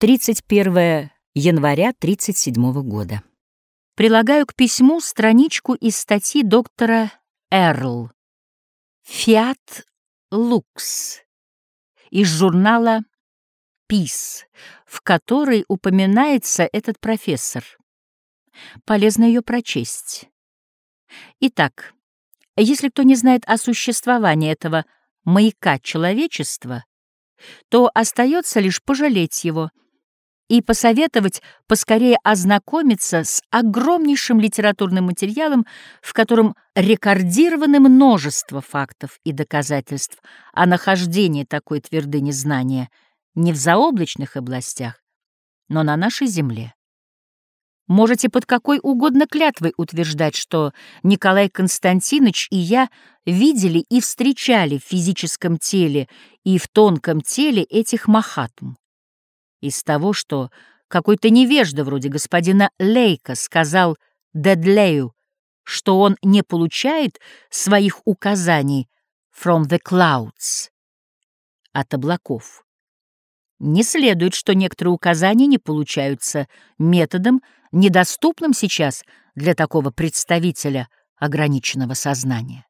31 января 37 года. Прилагаю к письму страничку из статьи доктора Эрл «Фиат Лукс» из журнала «Пис», в которой упоминается этот профессор. Полезно ее прочесть. Итак, если кто не знает о существовании этого маяка человечества, то остается лишь пожалеть его — и посоветовать поскорее ознакомиться с огромнейшим литературным материалом, в котором рекордировано множество фактов и доказательств о нахождении такой твердыни знания не в заоблачных областях, но на нашей Земле. Можете под какой угодно клятвой утверждать, что Николай Константинович и я видели и встречали в физическом теле и в тонком теле этих махатм из того, что какой-то невежда вроде господина Лейка сказал Дедлею, что он не получает своих указаний from the clouds, от облаков. Не следует, что некоторые указания не получаются методом, недоступным сейчас для такого представителя ограниченного сознания.